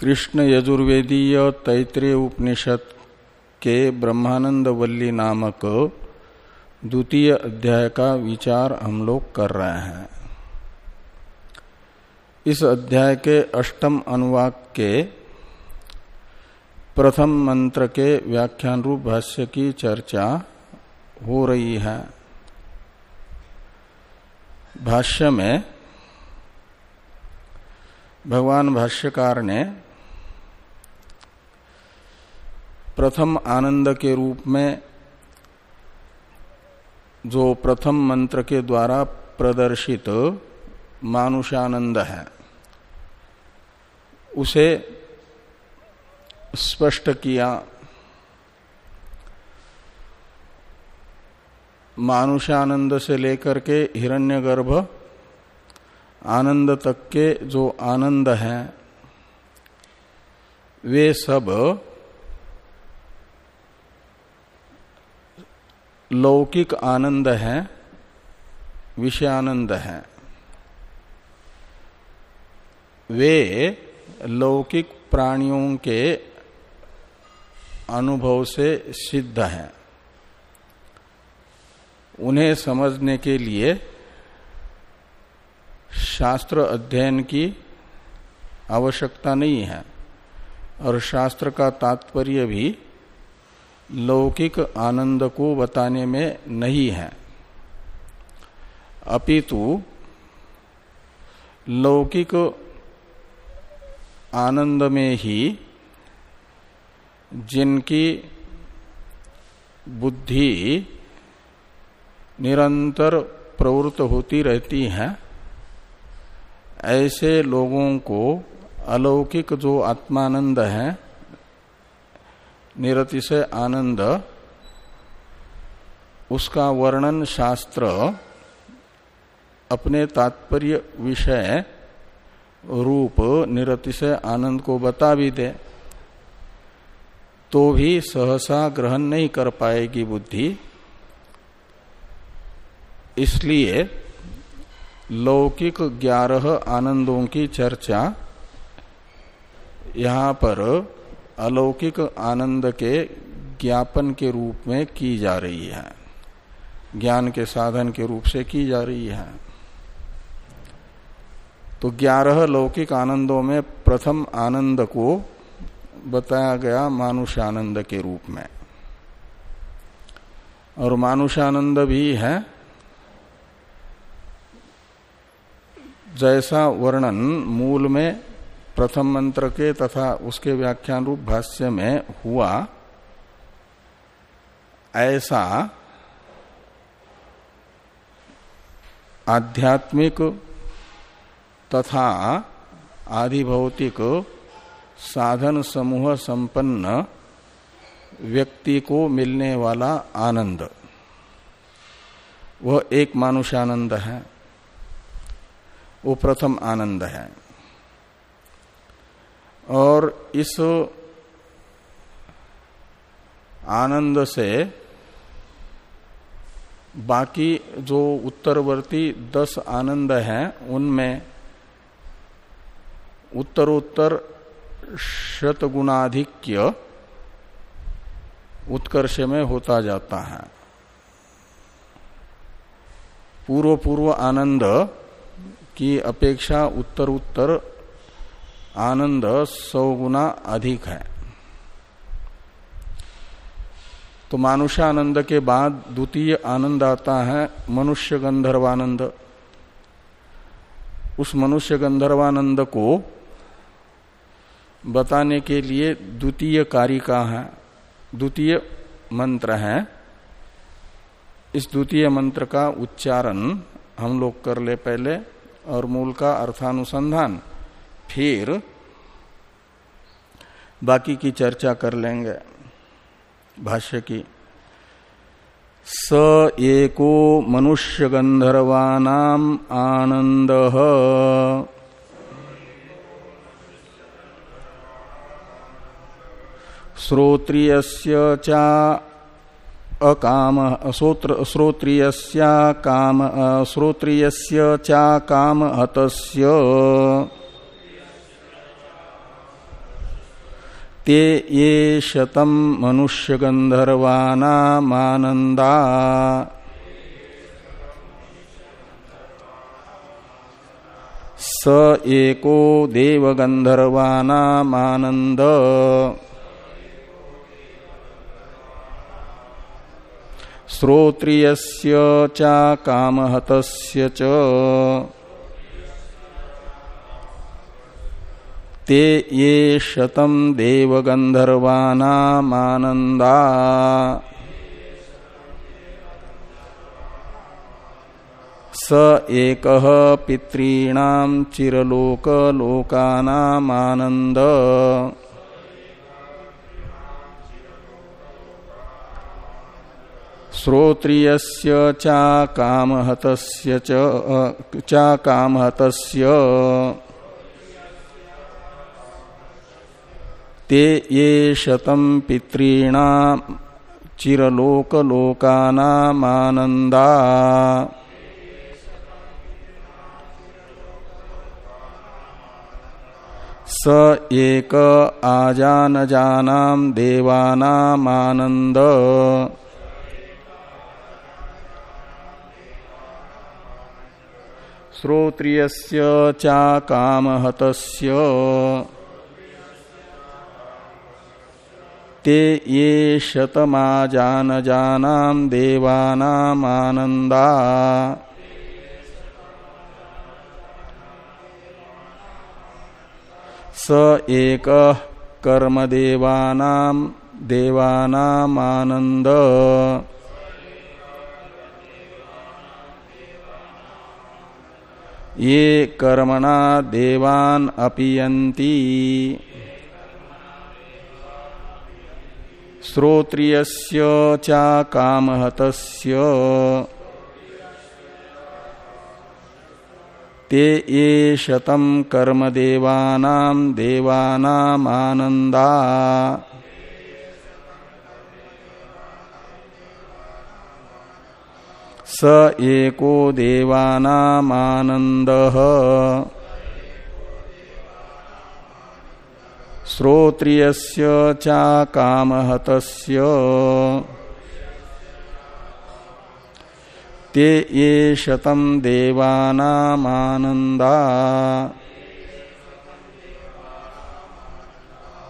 कृष्ण यजुर्वेदीय तैतृय उपनिषद के ब्रह्मानंद वल्ली नामक द्वितीय अध्याय का विचार हम लोग कर रहे हैं। इस अध्याय के अष्टम अनुवाक के प्रथम मंत्र के व्याख्यान रूप भाष्य की चर्चा हो रही है। भाष्य में भगवान भाष्यकार ने प्रथम आनंद के रूप में जो प्रथम मंत्र के द्वारा प्रदर्शित मानुषानंद है, उसे स्पष्ट किया। मानुषानंद से लेकर के हिरण्यगर्भ आनंद तक के जो आनंद हैं, वे सब लौकिक आनंद है, विषयानंद है। वे लौकिक प्राणियों के अनुभव से सिद्ध हैं। उन्हें समझने के लिए शास्त्र अध्ययन की आवश्यकता नहीं है और शास्त्र का तात्पर्य भी लौकिक आनंद को बताने में नहीं है। अपितु, लौकिक आनंद में ही जिनकी बुद्धि निरंतर प्रवृत्त होती रहती है, ऐसे लोगों को अलौकिक जो आत्मानंद है निरतिशय आनंद, उसका वर्णन शास्त्र, अपने तात्पर्य विषय, रूप निरतिशय आनंद को बता भी दे। तो भी सहसा ग्रहण नहीं कर पाएगी बुद्धि। इसलिए लौकिक ग्यारह आनंदों की चर्चा यहाँ पर अलौकिक आनंद के ज्ञापन के रूप में की जा रही है। ज्ञान के साधन के रूप से की जा रही है। तो ग्यारह लौकिक आनंदों में प्रथम आनंद को बताया गया मानुषानंद के रूप में। और मानुषानंद भी है। जैसा वर्णन मूल में प्रथम मंत्र के तथा उसके व्याख्यान रूप भाष्य में हुआ, ऐसा आध्यात्मिक तथा आधिभौतिक साधन समूह संपन्न व्यक्ति को मिलने वाला आनंद। वह एक मानुषानंद है। वो प्रथम आनंद है। और इस आनंद से बाकी जो उत्तरवर्ती दस आनंद हैं, उनमें उत्तरोत्तर शतगुणाधिक्य उत्कर्ष में होता जाता है। पूर्व पूर्व आनंद की अपेक्षा उत्तर उत्तर आनंद सौ गुना अधिक है। तो मानुषानंद के बाद द्वितीय आनंद आता है, मनुष्य गंधर्वानंद। उस मनुष्य गंधर्वानंद को बताने के लिए द्वितीय कारिका है, द्वितीय मंत्र है। इस द्वितीय मंत्र का उच्चारण हम लोग कर ले पहले और मूल का अर्थानुसंधान। फिर बाकी की चर्चा कर लेंगे भाष्य की। स एको मनुष्य गंधर्वानाम आनंद श्रोत्रियस्य काम, श्रोत्रियस्य चा काम हतस्य। ते ये शतम मनुष्य गंधर्वानामानंदा स एको देवगंधर्वानामानंद श्रोत्रियस्य च कामहतस्य च। ते ये शतम देवगंधर्वानामानंदा स एक पितॄणाम चिरलोक लोकानामानंद श्रोत्रियस्य चा कामहतस्य चा कामहतस्य। ते ये शतम पितॄणा चिरलोकलोकानामानन्दा। स एक आजानजानाम देवानामानंद श्रोत्रियस्य चा कामहतस्य। ते ये शतमाजानजानाम देवानामानंदा स एक कर्मदेवानाम देवानामानंद ये कर्मणा देवान अपियंती श्रोत्रियस्य चा कामहतस्य। ते ये शतम कर्मदेवानाम देवानामानंदा स एको देवानामानंद श्रोत्रियस्य चा कामहतस्य। ते ये शतम देवानामानंदा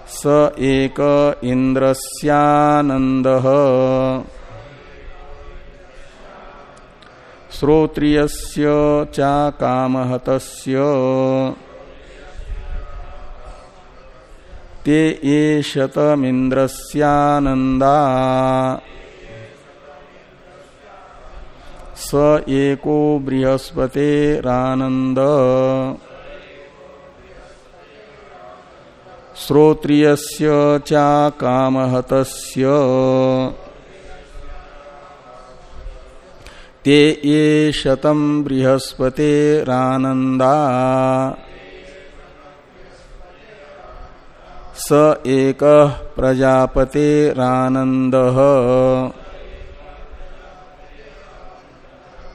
स एक इंद्रस्यानंदः श्रोत्रियस्य चा कामहतस्य। ते ये शतमिंद्रस्यानंदा स एको बृहस्पतेरानंद श्रोत्रियस्य चा कामहतस्य। ते ये शतम बृहस्पतेरानंदा स एक प्रजापतेरानंद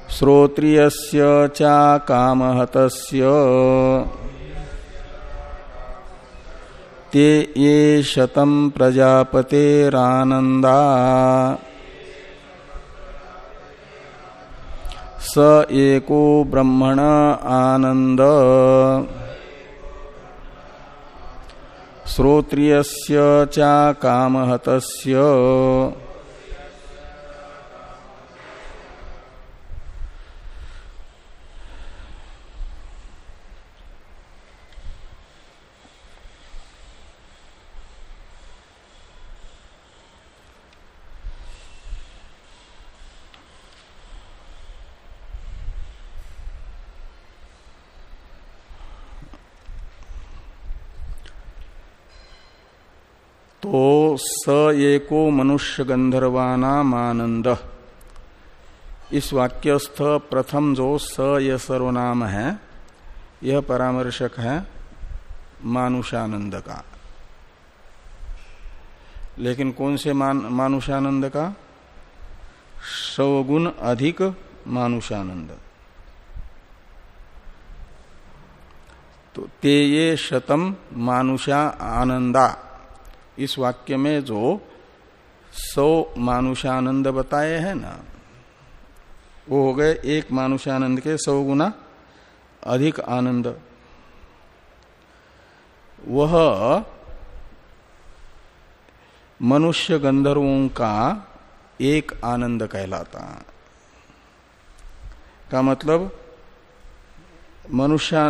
श्रोत्रियस्य चा कामहतस्य। ते ये शतम प्रजापतेरानंदा स एको ब्रह्मण आनंद श्रोत्रियस्य चा कामहतस्य। तो स एको मनुष्य गंधर्वानाम आनंद इस वाक्यस्थ प्रथम जो स ये सर्वनाम है, यह परामर्शक है मानुषानंद का। लेकिन कौन से मान, मानुषानंद का? सवगुण अधिक मानुषानंद। तो ते ये शतम मानुषा आनंदा। इस वाक्य में जो सौ मानुषानंद बताए हैं ना, वो हो गए एक मानुषानंद के सौ गुना अधिक आनंद। वह मनुष्य गंधर्वों का एक आनंद कहलाता का मतलब मनुष्य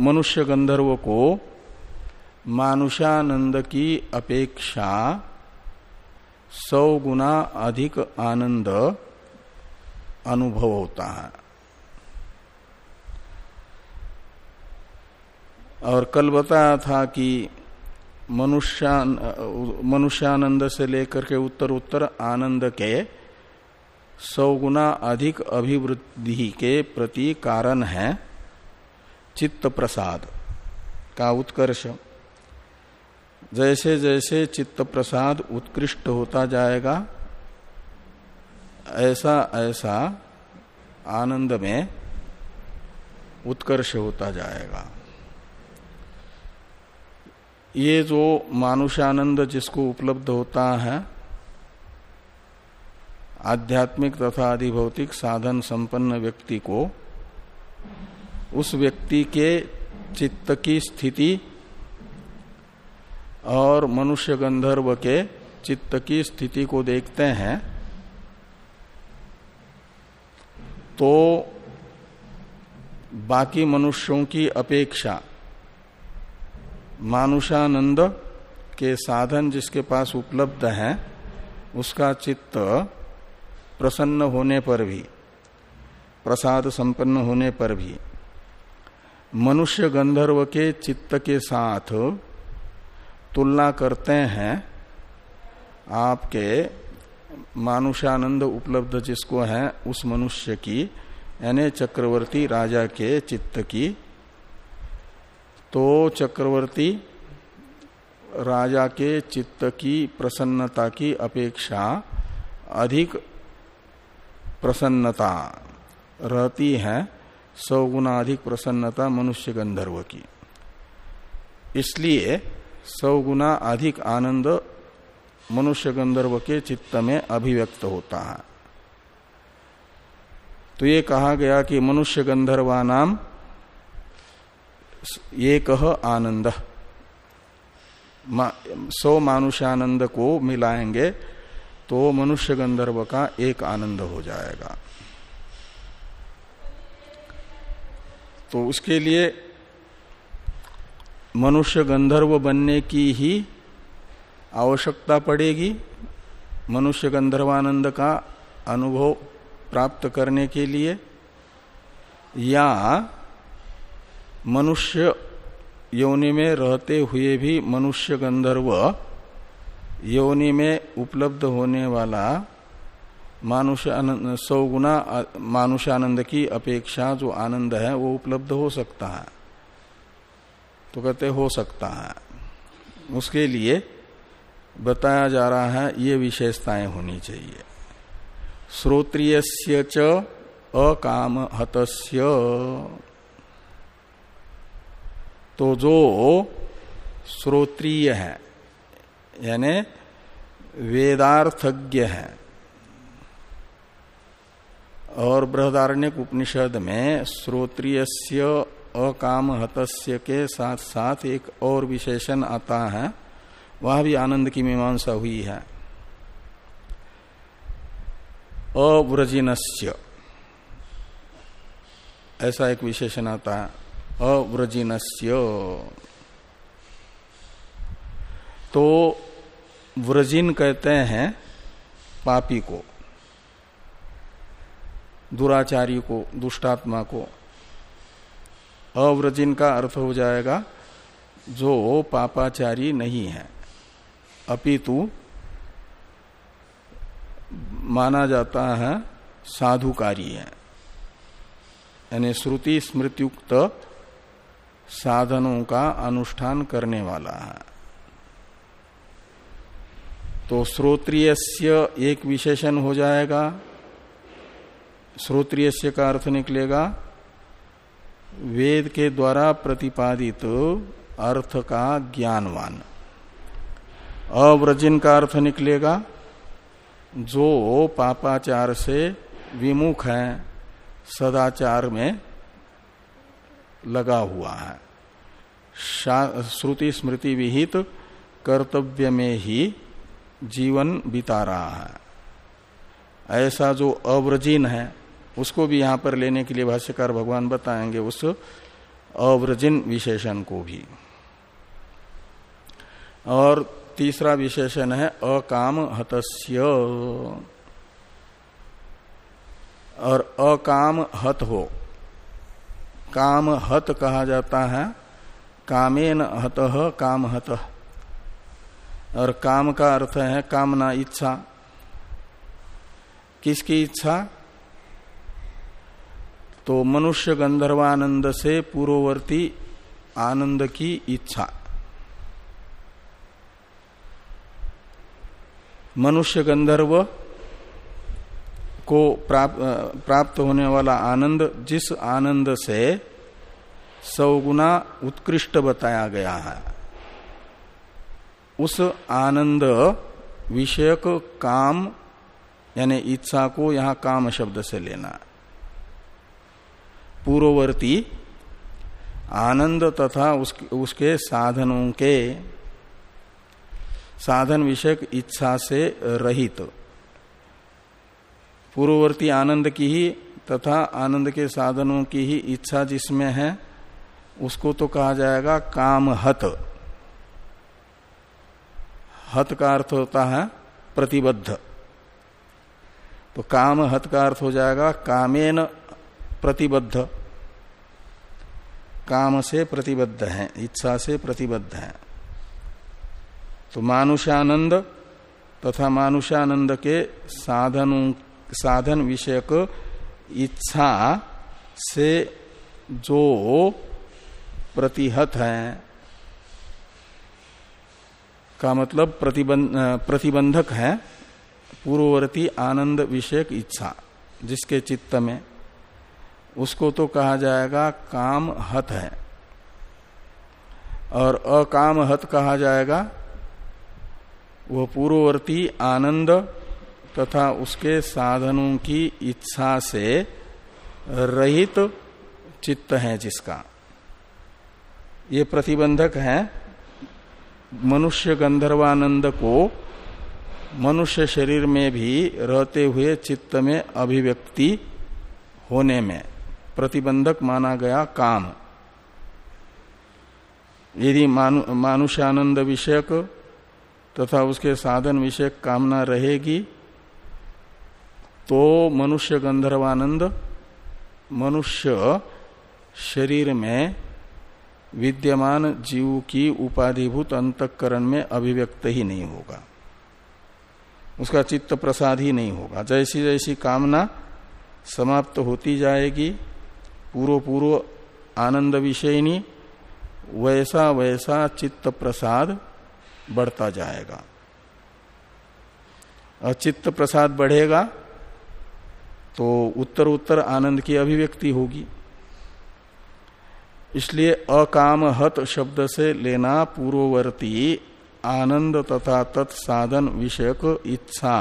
मनुष्य गंधर्व को मानुषानंद की अपेक्षा सौ गुना अधिक आनंद अनुभव होता है। और कल बताया था कि मनुष्यान, मनुष्यानंद से लेकर के उत्तर उत्तर आनंद के सौ गुना अधिक अभिवृद्धि के प्रति कारण है चित्त प्रसाद का उत्कर्ष। जैसे जैसे चित्त प्रसाद उत्कृष्ट होता जाएगा ऐसा ऐसा आनंद में उत्कर्ष होता जाएगा। ये जो मानुषानंद जिसको उपलब्ध होता है, आध्यात्मिक तथा अधिभौतिक साधन संपन्न व्यक्ति को, उस व्यक्ति के चित्त की स्थिति और मनुष्य गंधर्व के चित्त की स्थिति को देखते हैं तो बाकी मनुष्यों की अपेक्षा मानुषानंद के साधन जिसके पास उपलब्ध हैं, उसका चित्त प्रसन्न होने पर भी, प्रसाद संपन्न होने पर भी, मनुष्य गंधर्व के चित्त के साथ तुलना करते हैं, आपके मानुषानंद उपलब्ध जिसको है, उस मनुष्य की यानी चक्रवर्ती राजा के चित्त की। तो चक्रवर्ती राजा के चित्त की प्रसन्नता की अपेक्षा अधिक प्रसन्नता रहती है, सौ गुना अधिक प्रसन्नता मनुष्य गंधर्व की। इसलिए सौ गुना अधिक आनंद मनुष्य गंधर्व के चित्त में अभिव्यक्त होता है। तो ये कहा गया कि मनुष्य गंधर्वा नाम ये कह आनंद सौ मानुषानंद को मिलाएँगे तो मनुष्य गंधर्व का एक आनंद हो जाएगा। तो उसके लिए मनुष्य गंधर्व बनने की ही आवश्यकता पड़ेगी। मनुष्य गंधर्वानंद का अनुभव प्राप्त करने के लिए या मनुष्य योनि में रहते हुए भी मनुष्य गंधर्व योनि में उपलब्ध होने वाला मानुष सौ गुना मानुषानंद की अपेक्षा जो आनंद है वो उपलब्ध हो सकता है। तो कहते, हो सकता है। उसके लिए बताया जा रहा है, ये विशेषताएँ होनी चाहिए। श्रोत्रिय च अकाम हतस्य। तो जो श्रोत्रिय है, यानी वेदार्थज्ञ है, और बृहदारण्य उपनिषद में श्रोत्रिय अकाम हतस्य के साथ साथ एक और विशेषण आता है, वह भी आनंद की मीमांसा हुई है। अव्रजिनस्य। ऐसा एक विशेषण आता है, अव्रजिनस्य। तो व्रजिन कहते हैं पापी को, दुराचारी को, दुष्टात्मा को। अव्रजिन का अर्थ हो जाएगा, जो पापाचारी नहीं है। अपितु माना जाता है, साधुकारी है। यानी श्रुति स्मृतियुक्त साधनों का अनुष्ठान करने वाला है। तो श्रोत्रिय एक विशेषण हो जाएगा। श्रोत्रिय का अर्थ निकलेगा वेद के द्वारा प्रतिपादित अर्थ का ज्ञानवान। अव्रजिन का अर्थ निकलेगा, जो पापाचार से विमुख है, सदाचार में लगा हुआ है। श्रुति स्मृति विहित कर्तव्य में ही जीवन बिता रहा है। ऐसा जो अव्रजिन है उसको भी यहाँ पर लेने के लिए भाष्यकार भगवान बताएँगे उस अव्रजिन विशेषण को भी। और तीसरा विशेषण है अकाम हतस्य। और अकाम हत हो। काम हत कहा जाता है, कामेन हत काम हत। और काम का अर्थ है कामना इच्छा। किसकी इच्छा? तो मनुष्य गंधर्वानंद से पूर्ववर्ती आनंद की इच्छा। मनुष्य गंधर्व को प्राप्त, प्राप्त होने वाला आनंद जिस आनंद से सौगुना उत्कृष्ट बताया गया है उस आनंद विषयक काम यानी इच्छा को यहाँ काम शब्द से लेना पूर्ववर्ती आनंद तथा उसके, उसके साधनों के साधन विषयक इच्छा से रहित। पूर्ववर्ती आनंद की ही तथा आनंद के साधनों की ही इच्छा जिसमें है उसको तो कहा जाएगा काम हत हत का अर्थ होता है प्रतिबद्ध। तो काम हत का अर्थ हो जाएगा कामेन प्रतिबद्ध। काम से प्रतिबद्ध है, इच्छा से प्रतिबद्ध है। तो मानुषानंद तथा मानुषानंद के साधनों, साधन विषयक इच्छा से जो प्रतिहत है, का मतलब प्रतिबंध, प्रतिबंधक है, पूर्ववर्ती आनंद विषयक इच्छा, जिसके चित्त में उसको तो कहा जाएगा काम हत है। और अकाम हत कहा जाएगा वह पूर्ववर्ती आनंद तथा उसके साधनों की इच्छा से रहित चित्त है जिसका। ये प्रतिबंधक है मनुष्य गंधर्वानंद को मनुष्य शरीर में भी रहते हुए चित्त में अभिव्यक्ति होने में। प्रतिबंधक माना गया काम। यदि मानु, विषयक तथा उसके साधन विषय कामना रहेगी तो मनुष्य गंधर्वानंद मनुष्य शरीर में विद्यमान जीव की उपाधिभूत अंतकरण में अभिव्यक्त ही नहीं होगा। उसका चित्त प्रसाद ही नहीं होगा। जैसी जैसी कामना समाप्त होती जाएगी पूर्व पूर्व आनंद विषयनी, वैसा वैसा चित्त प्रसाद बढ़ता जाएगा। और चित्त प्रसाद बढ़ेगा तो उत्तर उत्तर आनंद की अभिव्यक्ति होगी। इसलिए अकामहत शब्द से लेना पूर्ववर्ती आनंद तथा तत्साधन विषयक इच्छा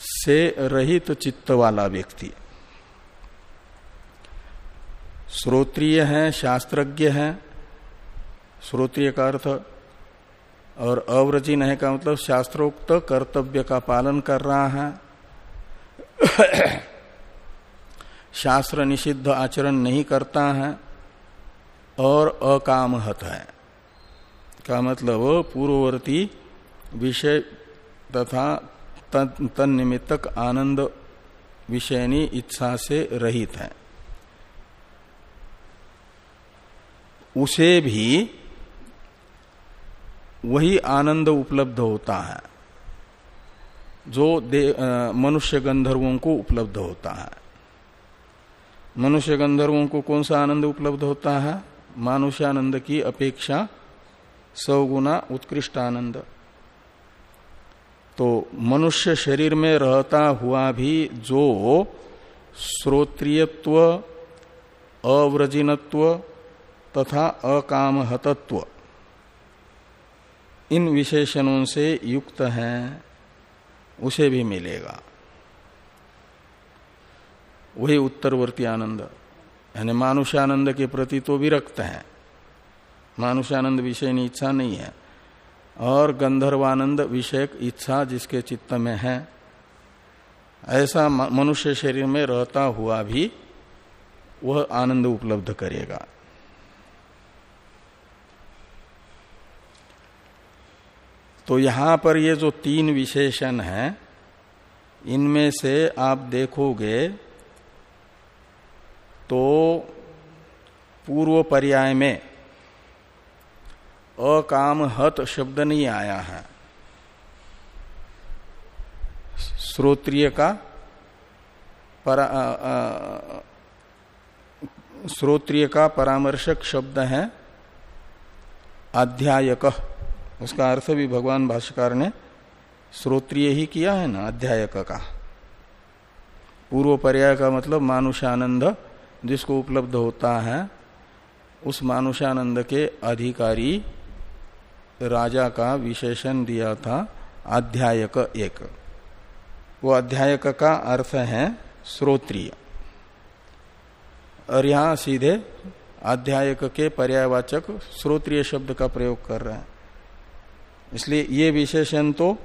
से रहित चित्त वाला व्यक्ति। श्रोत्रिय है, शास्त्रज्ञ है। श्रोत्रिय का अर्थ, और अव्रजिन है का मतलब शास्त्रोक्त कर्तव्य का पालन कर रहा है। शास्त्र निषिद्ध आचरण नहीं करता है, और अकामहत है। का मतलब पूर्ववर्ती विषय तथा तन निमित्तक आनंद विषयनी इच्छा से रहित है। उसे भी वही आनंद उपलब्ध होता है, जो मनुष्य गंधर्वों को उपलब्ध होता है। मनुष्य गंधर्वों को कौन सा आनंद उपलब्ध होता है? मानुष्यानंद की अपेक्षा सौगुना उत्कृष्ट आनंद तो मनुष्य शरीर में रहता हुआ भी जो श्रोत्रियत्व, अव्रजिनत्व तथा अकामहतत्व। इन विशेषणों से युक्त हैं, उसे भी मिलेगा। वही उत्तरवर्ती आनंद। यानी मानुष्यानंद के प्रति तो विरक्त है। मानुष्यानंद विषय इच्छा नहीं है। और गंधर्वानंद विषयक इच्छा जिसके चित्त में है, ऐसा मनुष्य शरीर में रहता हुआ भी वह आनंद उपलब्ध करेगा। तो यहाँ पर ये जो तीन विशेषण हैं, इनमें से आप देखोगे तो पूर्व पर्याय में अकाम हत शब्द नहीं आया है। श्रोत्रिय का श्रोत्रिय का परामर्शक शब्द है अध्यायक। उसका अर्थ भी भगवान भाष्यकार ने श्रोत्रिय ही किया है ना, अध्यायक का। पूर्व पर्याय का मतलब मानुषानंद, जिसको उपलब्ध होता है, उस मानुषानंद के अधिकारी राजा का विशेषण दिया था, अध्यायक एक। वो अध्यायक का अर्थ है श्रोत्रिय। और यहाँ सीधे अध्यायक के पर्यायवाचक श्रोत्रिय शब्द का प्रयोग कर रहे हैं। इसलिए ये विशेषण तो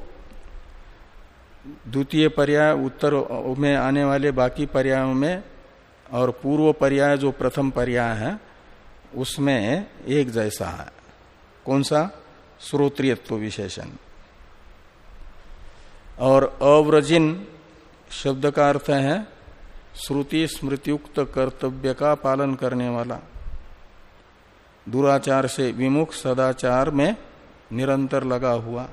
द्वितीय पर्याय, उत्तर में आने वाले बाकी पर्यायों में और पूर्व पर्याय जो प्रथम पर्याय है, उसमें एक जैसा है। कौन सा? श्रोत्रियत्व विशेषण। और अव्रजिन शब्द का अर्थ है श्रुति स्मृतियुक्त कर्तव्य का पालन करने वाला। दुराचार से विमुख, सदाचार में निरंतर लगा हुआ।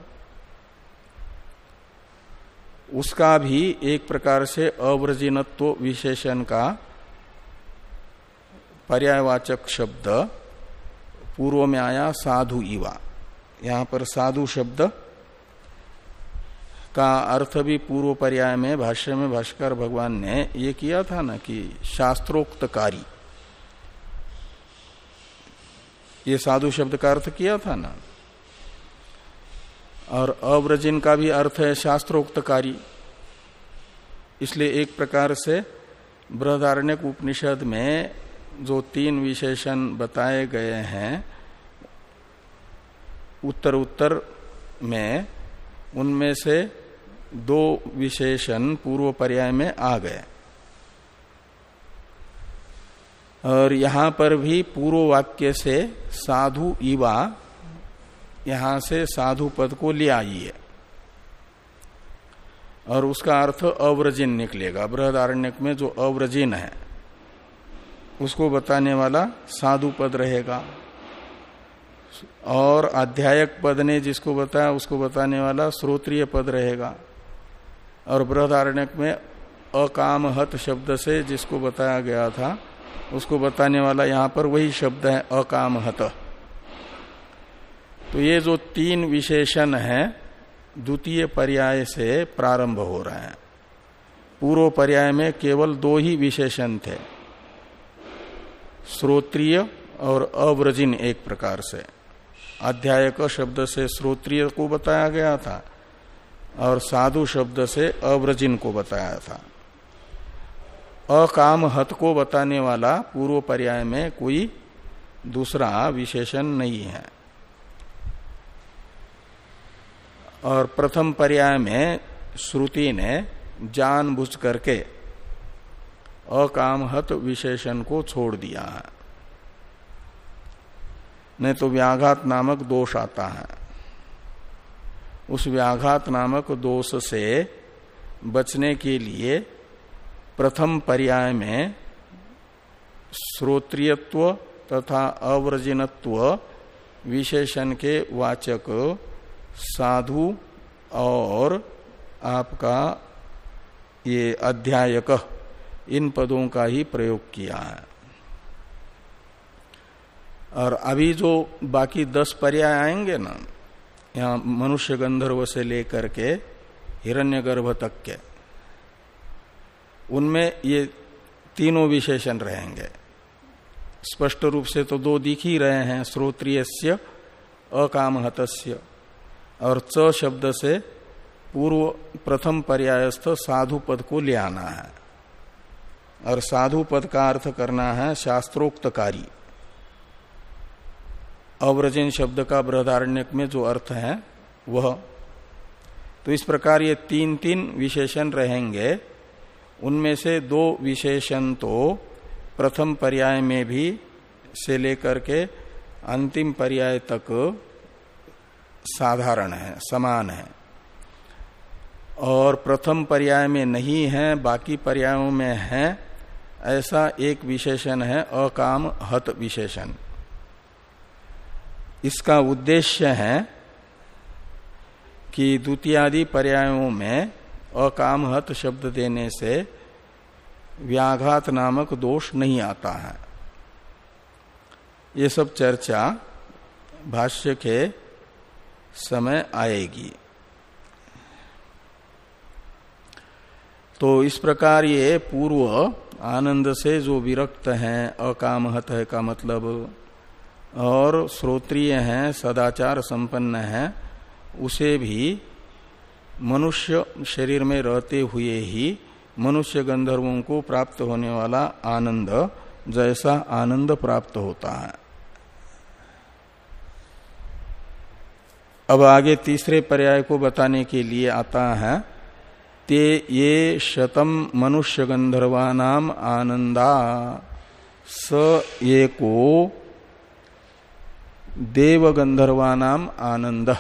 उसका भी एक प्रकार से अव्रजिनत्व विशेषण का पर्यायवाचक शब्द, पूर्व में आया साधु इवा। यहाँ पर साधु शब्द का अर्थ भी पूर्व पर्याय में, भाष्य में भाष्कर भगवान ने ये किया था ना कि शास्त्रोक्तकारी। ये साधु शब्द का अर्थ किया था ना? और अव्रजिन का भी अर्थ है शास्त्रोक्तकारी। इसलिए एक प्रकार से बृहदारण्यक उपनिषद में जो तीन विशेषण बताए गए हैं उत्तर उत्तर में, उनमें से दो विशेषण पूर्व पर्याय में आ गए। और यहाँ पर भी पूर्व वाक्य से साधु ईवा यहाँ से साधु पद को ले आइए। और उसका अर्थ अव्रजिन निकलेगा। बृहदारण्यक में जो अव्रजिन है, उसको बताने वाला साधु पद रहेगा। और अध्यायक पद ने जिसको बताया, उसको बताने वाला श्रोत्रिय पद रहेगा। और बृहदारण्यक में अकामहत शब्द से जिसको बताया गया था, उसको बताने वाला यहाँ पर वही शब्द है अकामहत। तो ये जो तीन विशेषण है, द्वितीय पर्याय से प्रारंभ हो रहे हैं। पूर्व पर्याय में केवल दो ही विशेषण थे, श्रोत्रिय और अव्रजिन एक प्रकार से। अध्याय अध्यायक शब्द से श्रोत्रिय को बताया गया था और साधु शब्द से अव्रजिन को बताया था। अकाम हत को बताने वाला पूर्व पर्याय में कोई दूसरा विशेषण नहीं है। और प्रथम पर्याय में श्रुति ने जानबूझ करके अकामहत विशेषण को छोड़ दिया है। नहीं तो व्याघात नामक दोष आता है। उस व्याघात नामक दोष से बचने के लिए प्रथम पर्याय में श्रोत्रियत्व तथा अव्रजिनत्व विशेषण के वाचक साधु और आपका ये अध्यायक, इन पदों का ही प्रयोग किया है। और अभी जो बाकी दस पर्याय आएँगे ना, यहाँ मनुष्य गंधर्व से लेकर के हिरण्यगर्भ तक के, उनमें ये तीनों विशेषण रहेंगे। स्पष्ट रूप से तो दो दिख ही रहे हैं श्रोत्रिय अकामहत और च शब्द से पूर्व प्रथम पर्यायस्थ साधु पद को ले आना है। और साधु पद का अर्थ करना है शास्त्रोक्त कार्य अव्रजन शब्द का बृहदारण्यक में जो अर्थ है, वह। तो इस प्रकार ये तीन तीन विशेषण रहेंगे। उनमें से दो विशेषण तो प्रथम पर्याय में भी से लेकर के अंतिम पर्याय तक साधारण है, समान है। और प्रथम पर्याय में नहीं है, बाकी पर्यायों में है, ऐसा एक विशेषण है, अकाम हत विशेषण। इसका उद्देश्य है कि द्वितीयादि पर्यायों में अकामहत शब्द देने से व्याघात नामक दोष नहीं आता है। ये सब चर्चा भाष्य के समय आएगी। तो इस प्रकार ये पूर्व आनंद से जो विरक्त हैं, अकामहत है का मतलब और श्रोत्रिय हैं, सदाचार संपन्न हैं, उसे भी मनुष्य शरीर में रहते हुए ही मनुष्य गंधर्वों को प्राप्त होने वाला आनंद जैसा आनंद प्राप्त होता है। अब आगे तीसरे पर्याय को बताने के लिए आता है। ते ये शतम मनुष्य गंधर्वानाम आनंदा। स ये को देव गंधर्वानाम आनंद।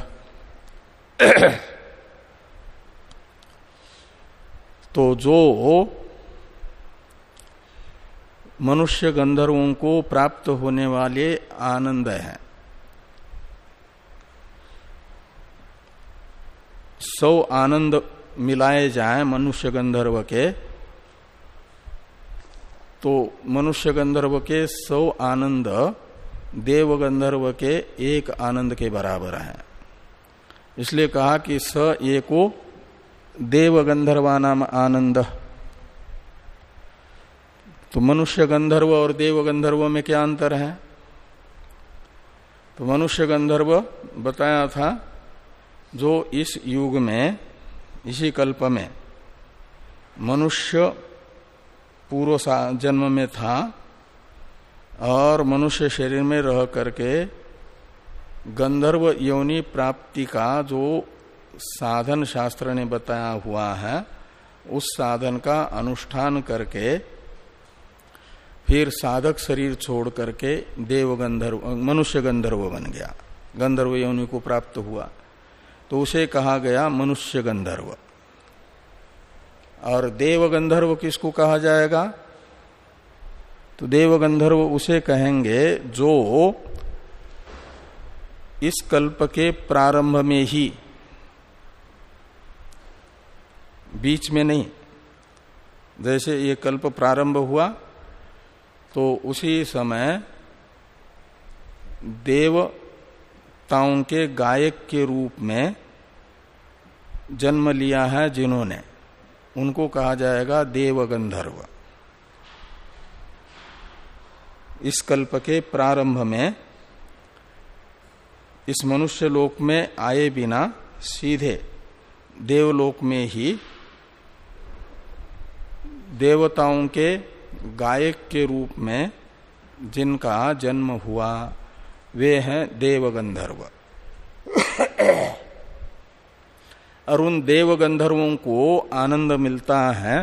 तो जो मनुष्य गंधर्वों को प्राप्त होने वाले आनंद है। सौ आनंद मिलाए जाए मनुष्य गंधर्व के तो मनुष्य गंधर्व के सौ आनंद देव गंधर्व के एक आनंद के बराबर है। इसलिए कहा कि स एको देव गंधर्वा नाम आनंद। तो मनुष्य गंधर्व और देव गंधर्व में क्या अंतर है? तो मनुष्य गंधर्व बताया था जो इस युग में, इसी कल्प में, मनुष्य पूर्व जन्म में था और मनुष्य शरीर में रह करके गंधर्व योनि प्राप्ति का जो साधन शास्त्र ने बताया हुआ है, उस साधन का अनुष्ठान करके फिर साधक शरीर छोड़ करके देव गंधर्व मनुष्य गंधर्व बन गया। गंधर्व योनि को प्राप्त हुआ। तो उसे कहा गया मनुष्य गंधर्व। और देव गंधर्व किसको कहा जाएगा? तो देव गंधर्व उसे कहेंगे जो इस कल्प के प्रारंभ में ही, बीच में नहीं, जैसे ये कल्प प्रारंभ हुआ तो उसी समय देवताओं के गायक के रूप में जन्म लिया है जिन्होंने। उनको कहा जाएगा देव गंधर्व इस कल्प के प्रारंभ में, इस मनुष्य लोक में आए बिना सीधे देवलोक में ही देवताओं के गायक के रूप में जिनका जन्म हुआ, वे हैं देवगंधर्व। और उन देव गंधर्वों को आनंद मिलता है।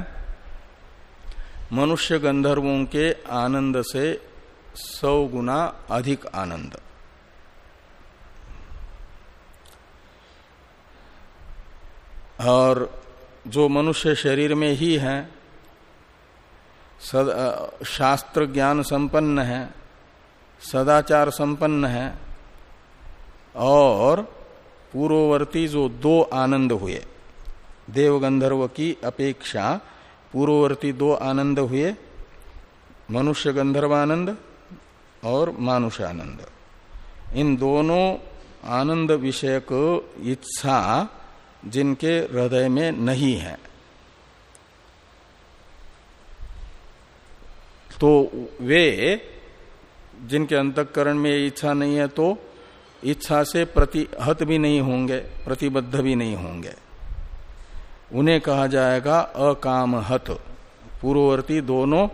मनुष्य गंधर्वों के आनंद से सौ गुना अधिक आनंद। और जो मनुष्य शरीर में ही है सद, शास्त्र ज्ञान संपन्न है सदाचार संपन्न है और पूर्ववर्ती जो दो आनंद हुए देव गंधर्व की अपेक्षा पूर्ववर्ती दो आनंद हुए, मनुष्य गंधर्वानंद और मानुष आनंद इन दोनों आनंद विषयक इच्छा जिनके हृदय में नहीं है। तो वे जिनके अंतकरण में इच्छा नहीं है तो इच्छा से प्रतिहत भी नहीं होंगे, प्रतिबद्ध भी नहीं होंगे। उन्हें कहा जाएगा अकामहत। पूर्ववर्ती दोनों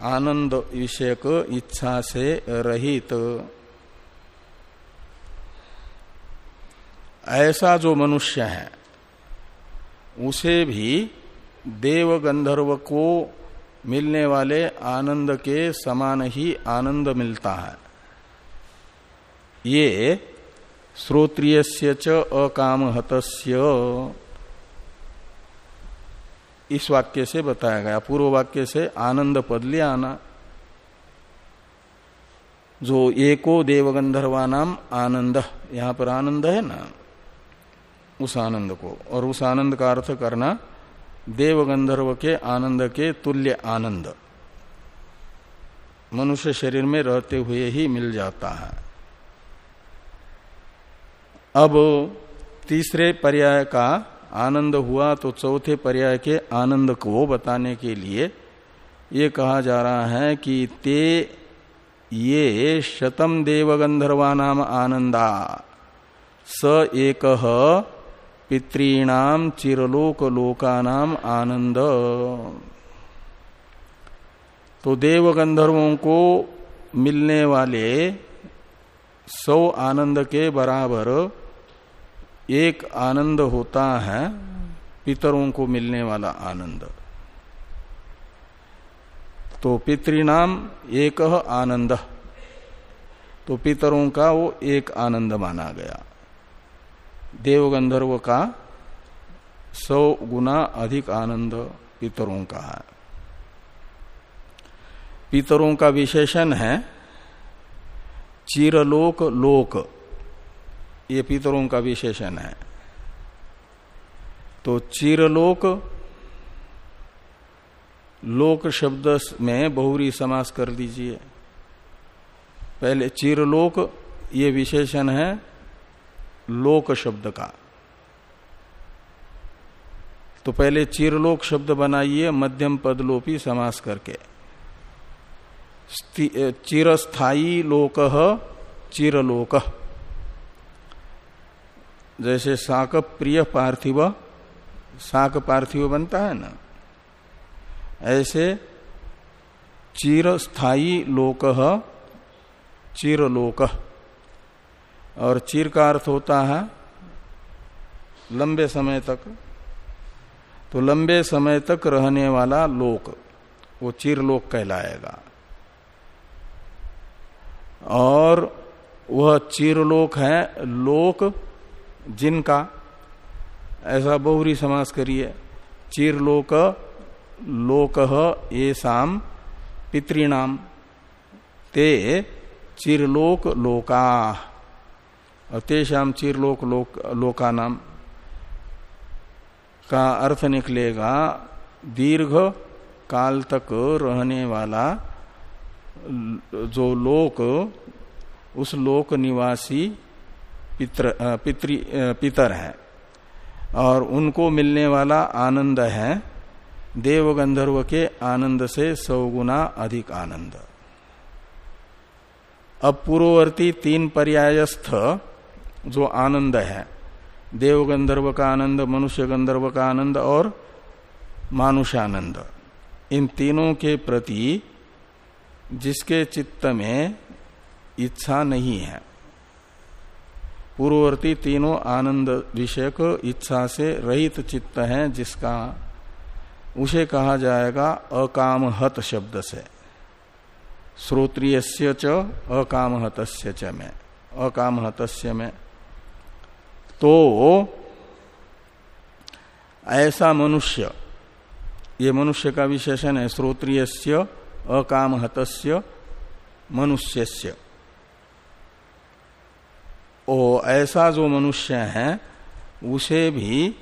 आनंद विषयक इच्छा से रहित। ऐसा जो मनुष्य है, उसे भी देव गंधर्व को मिलने वाले आनंद के समान ही आनंद मिलता है। ये श्रोत्रिय च अकामहतस्य। इस वाक्य से बताया गया, पूर्व वाक्य से आनंद पद ले आना। जो एको देवगंधर्वा नाम आनंद, यहाँ पर आनंद है ना? उस आनंद को। और उस आनंद का अर्थ करना देव गंधर्व के आनंद के तुल्य आनंद। मनुष्य शरीर में रहते हुए ही मिल जाता है। अब तीसरे पर्याय का आनंद हुआ तो चौथे पर्याय के आनंद को बताने के लिए ये कहा जा रहा है कि ते ये शतम देवगंधर्वा नाम आनंदा। स एक पितृणाम चिरलोक लोकानाम आनंद। तो देव गंधर्वों को मिलने वाले सौ आनंद के बराबर एक आनंद होता है, पितरों को मिलने वाला आनंद। तो पितृनाम एक आनंद। तो पितरों का वो एक आनंद माना गया। देवगंधर्व का सौ गुना अधिक आनंद पितरों का है। पितरों का विशेषण है, चिरलोक लोक। ये पितरों का विशेषण है। तो चिरलोक, लोक शब्द में बहुरी समास कर दीजिए। पहले चिरलोक, ये विशेषण है लोक शब्द का। तो पहले चिरलोक शब्द बनाइए, मध्यम पदलोपी समास करके। चिरस्थाई लोक चिरलोक। जैसे साक प्रिय पार्थिव, साक पार्थिव बनता है ना? ऐसे चिरस्थाई लोक, चिरलोक। और चीर का अर्थ होता है लंबे समय तक। तो लंबे समय तक रहने वाला लोक, वो चिरलोक कहलाएगा। और वह चिरलोक है, लोक जिनका ऐसा बहुरी समास करिए चिरलोक लोक ये शाम पितृणाम ते चिरलोक लोका और तेषाम चिरलोक लोक लोका नाम का अर्थ निकलेगा, दीर्घ काल तक रहने वाला जो लोक, उस लोक निवासी पितर पितृ पितर है। और उनको मिलने वाला आनंद है देव गंधर्व के आनंद से सौ गुना अधिक आनंद। अब पूर्ववर्ती तीन पर्यायस्थ जो आनंद है देव गंधर्व का आनंद, मनुष्य गंधर्व का आनंद और मानुषानंद, इन तीनों के प्रति जिसके चित्त में इच्छा नहीं है। पूर्ववर्ती तीनों आनंद विषयक इच्छा से रहित चित्त है, जिसका उसे कहा जाएगा अकामहत शब्द से। श्रोत्रिय च अकामहत च में। अकामहत में। तो ऐसा मनुष्य, ये मनुष्य का विशेषण है श्रोत्रिय अकामहत मनुष्य ओ ऐसा जो मनुष्य है, उसे भी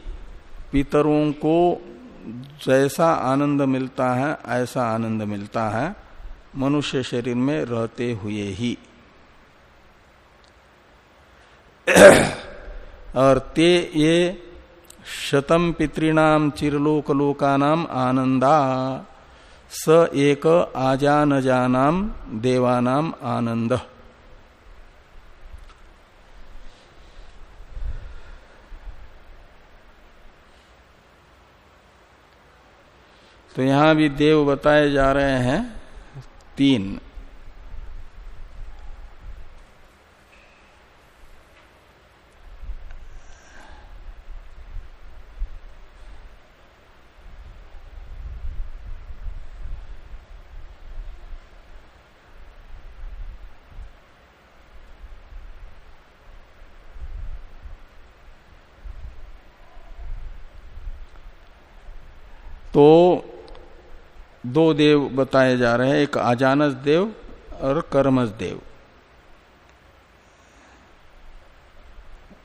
पितरों को जैसा आनंद मिलता है, ऐसा आनंद मिलता है, मनुष्य शरीर में रहते हुए ही। और ते ये शतम पितृणाम चिरलोक लोकानाम आनंदा, स एक आजान जानाम देवानाम आनंद। तो यहाँ भी देव बताए जा रहे हैं तीन। तो दो देव बताए जा रहे हैं, एक आजानस देव और कर्मस देव।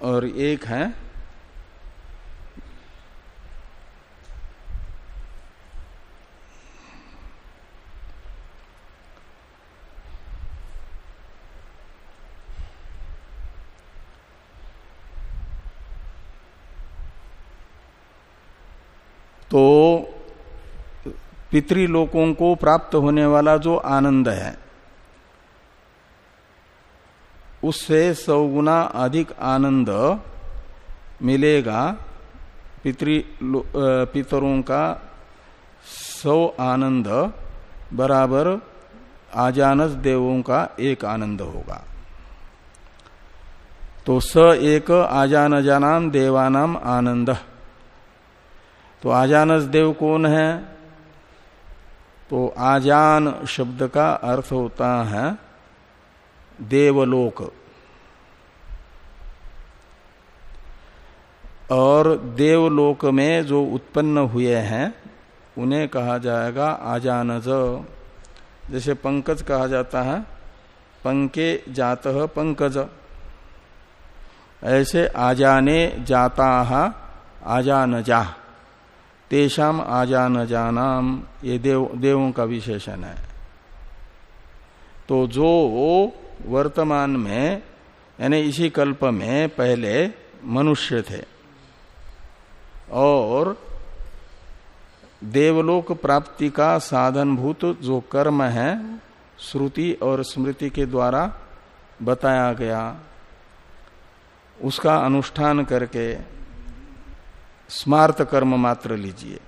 और एक है तो पितृलोकों को प्राप्त होने वाला जो आनंद है, उससे सौगुना अधिक आनंद मिलेगा पितृ पितरों का सौ आनंद बराबर आजानस देवों का एक आनंद होगा। तो स एक आजानजानाम देवानाम आनंद। तो आजानस देव कौन है? तो आजान शब्द का अर्थ होता है देवलोक। और देवलोक में जो उत्पन्न हुए हैं, उन्हें कहा जाएगा आजानज। जैसे पंकज कहा जाता है, पंके जात पंकज। ऐसे आजाने जाता आजानजा। तेषाम आजा न जानाम ये देव, देवों का विशेषण है। तो जो वर्तमान में, यानी इसी कल्प में पहले मनुष्य थे, और देवलोक प्राप्ति का साधनभूत जो कर्म है, श्रुति और स्मृति के द्वारा बताया गया, उसका अनुष्ठान करके स्मार्त कर्म मात्र लीजिए।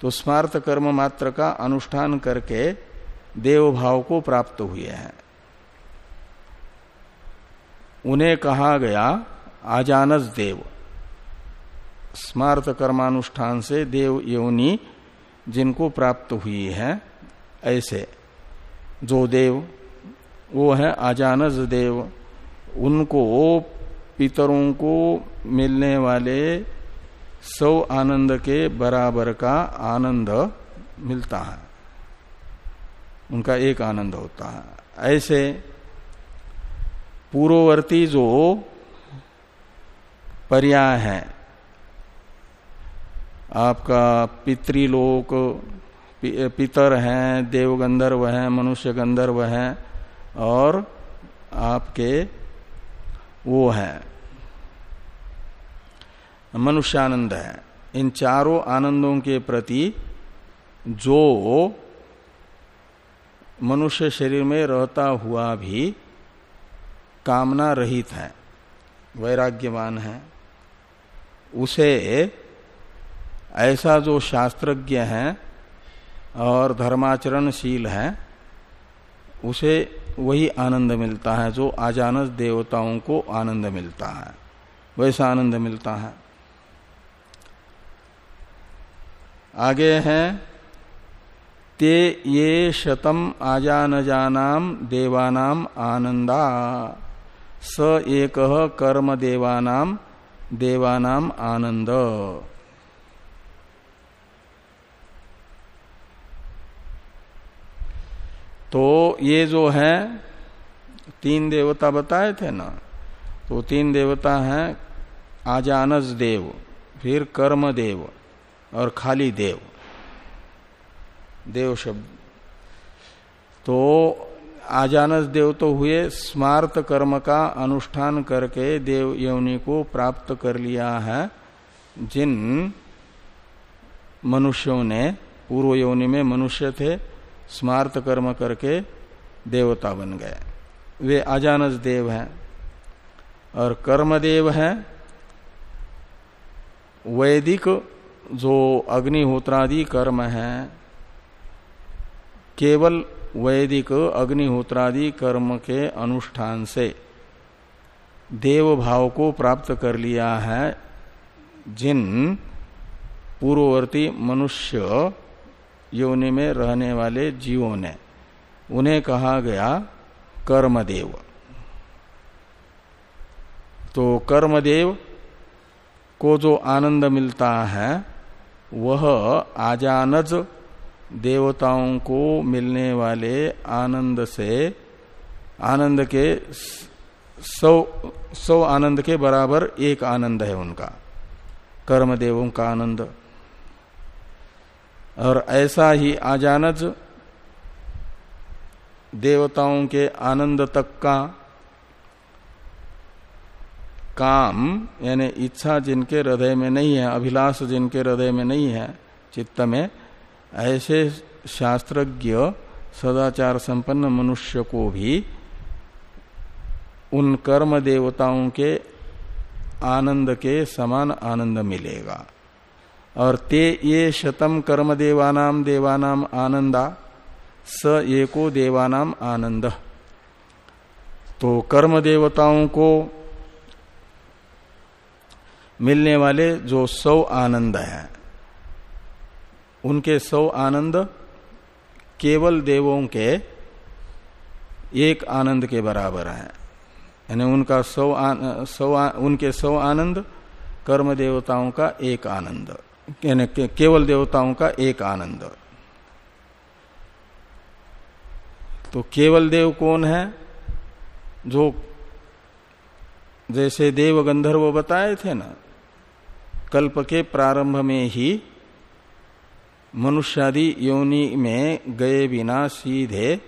तो स्मार्त कर्म मात्र का अनुष्ठान करके देव भाव को प्राप्त हुए हैं। उन्हें कहा गया, आजानस देव। स्मार्त कर्मानुष्ठान से देव योनि जिनको प्राप्त हुई है, ऐसे। जो देव, वो है आजानस देव। उनको, पितरों को मिलने वाले सौ आनंद के बराबर का आनंद मिलता है। उनका एक आनंद होता है। ऐसे पूर्ववर्ती जो पर्याय है, आपका पितृलोक पितर हैं देव गंधर्व हैं, मनुष्य गंधर्व हैं, और आपके वो हैं। मनुष्यानंद है। इन चारों आनंदों के प्रति जो मनुष्य शरीर में रहता हुआ भी कामना रहित है, वैराग्यवान है, उसे ऐसा जो शास्त्रज्ञ है और धर्माचरणशील है, उसे वही आनंद मिलता है, जो आजानस देवताओं को आनंद मिलता है, वैसा आनंद मिलता है। आगे हैं, ते ये शतम आजानजानाम देवानाम आनंदा स एक कर्म देवानाम देवानाम आनंद तो ये जो है, तीन देवता बताए थे ना तो तीन देवता हैं आजानस देव, फिर कर्म देव। और खाली देव। देव शब्द। तो आजानस देव तो हुए, स्मार्त कर्म का अनुष्ठान करके देव यौनी को प्राप्त कर लिया है, जिन मनुष्यों ने, पूर्व योनि में मनुष्य थे, स्मार्त कर्म करके देवता बन गए। वे आजानस देव हैं। और कर्मदेव हैं, वैदिक जो अग्निहोत्रादि कर्म है, केवल वैदिक अग्निहोत्रादि कर्म के अनुष्ठान से देव भाव को प्राप्त कर लिया है, जिन पूर्ववर्ती मनुष्य योनि में रहने वाले जीवों ने। उन्हें कहा गया कर्मदेव। तो कर्मदेव को जो आनंद मिलता है वह आजानज देवताओं को मिलने वाले आनंद से, आनंद के सौ सौ आनंद के बराबर एक आनंद है उनका, कर्मदेवों का आनंद। और ऐसा ही आजानज देवताओं के आनंद तक का काम, यानी इच्छा जिनके हृदय में नहीं है, अभिलाष जिनके हृदय में नहीं है, चित्त में, ऐसे शास्त्रज्ञ सदाचार संपन्न मनुष्य को भी उन कर्म देवताओं के आनंद के समान आनंद मिलेगा। और ते ये शतम कर्म देवानाम देवानाम आनंदा, स एको देवानाम आनंद। तो कर्म देवताओं को मिलने वाले जो सौ आनंद है, उनके सौ आनंद केवल देवों के एक आनंद के बराबर है। यानी उनका सौ सौ उनके सौ आनंद कर्म देवताओं का एक आनंद, यानी केवल देवताओं का एक आनंद। तो केवल देव कौन है? जो जैसे देव गंधर्व बताए थे ना कल्प के प्रारंभ में ही मनुष्यादि योनि में गए बिना सीधे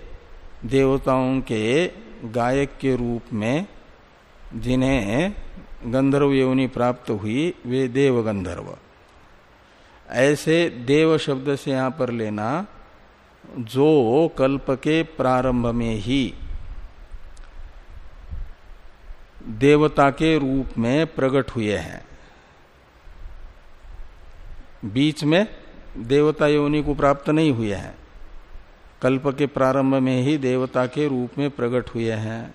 देवताओं के गायक के रूप में जिन्हें गंधर्व योनि प्राप्त हुई, वे देव गंधर्व ऐसे देव शब्द से यहाँ पर लेना जो कल्प के प्रारंभ में ही देवता के रूप में प्रकट हुए हैं। बीच में देवता योनि को प्राप्त नहीं हुए हैं। कल्प के प्रारंभ में ही देवता के रूप में प्रकट हुए हैं।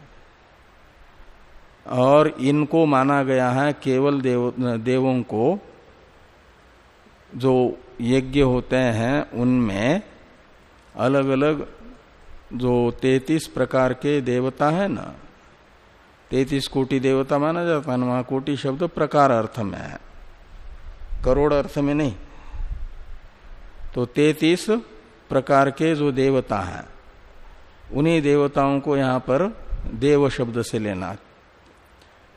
और इनको माना गया है केवल देव, देवों को जो यज्ञ होते हैं उनमें अलग अलग जो तैतीस प्रकार के देवता है ना। तैतीस कोटि देवता माना जाता है वहाँ कोटि शब्द प्रकार अर्थ में है। करोड़ अर्थ में नहीं। तो तैतीस प्रकार के जो देवता हैं, उन्हीं देवताओं को यहाँ पर देव शब्द से लेना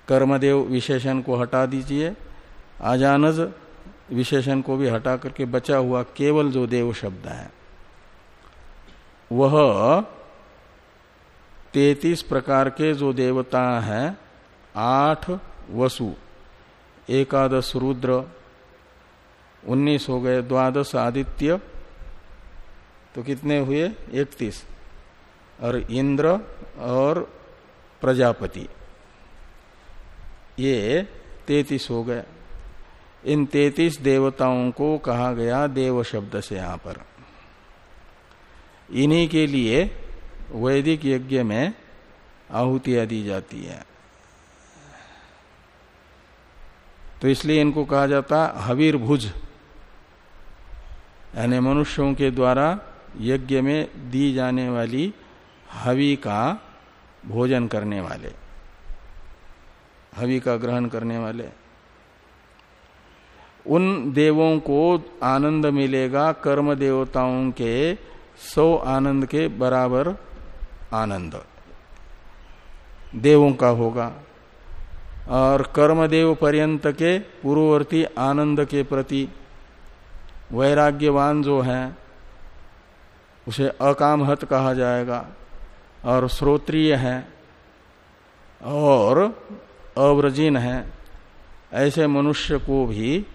कर्मदेव विशेषण को हटा दीजिए आजानज विशेषण को भी हटा करके बचा हुआ केवल जो देव शब्द है, वह तैतीस प्रकार के जो देवता हैं, आठ वसु, एकादश रुद्र उन्नीस हो गए, द्वादश आदित्य तो कितने हुए? इकतीस। और इंद्र और प्रजापति। ये तैतीस हो गए। इन तैतीस देवताओं को कहा गया देव शब्द से यहाँ पर। इन्हीं के लिए वैदिक यज्ञ में आहुतियाँ दी जाती है। तो इसलिए इनको कहा जाता हवीर भुज यानी मनुष्यों के द्वारा यज्ञ में दी जाने वाली हवि का भोजन करने वाले, हवि का ग्रहण करने वाले। उन देवों को आनंद मिलेगा, कर्म देवताओं के सौ आनंद के बराबर आनंद। देवों का होगा। और कर्मदेव पर्यंत के पूर्ववर्ती आनंद के प्रति वैराग्यवान जो है, उसे अकामहत कहा जाएगा और श्रोत्रिय है और अव्रजीन है। ऐसे मनुष्य को भी